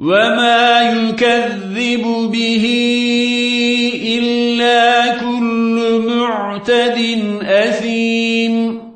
وما يكذب به إلا كل معتد أثيم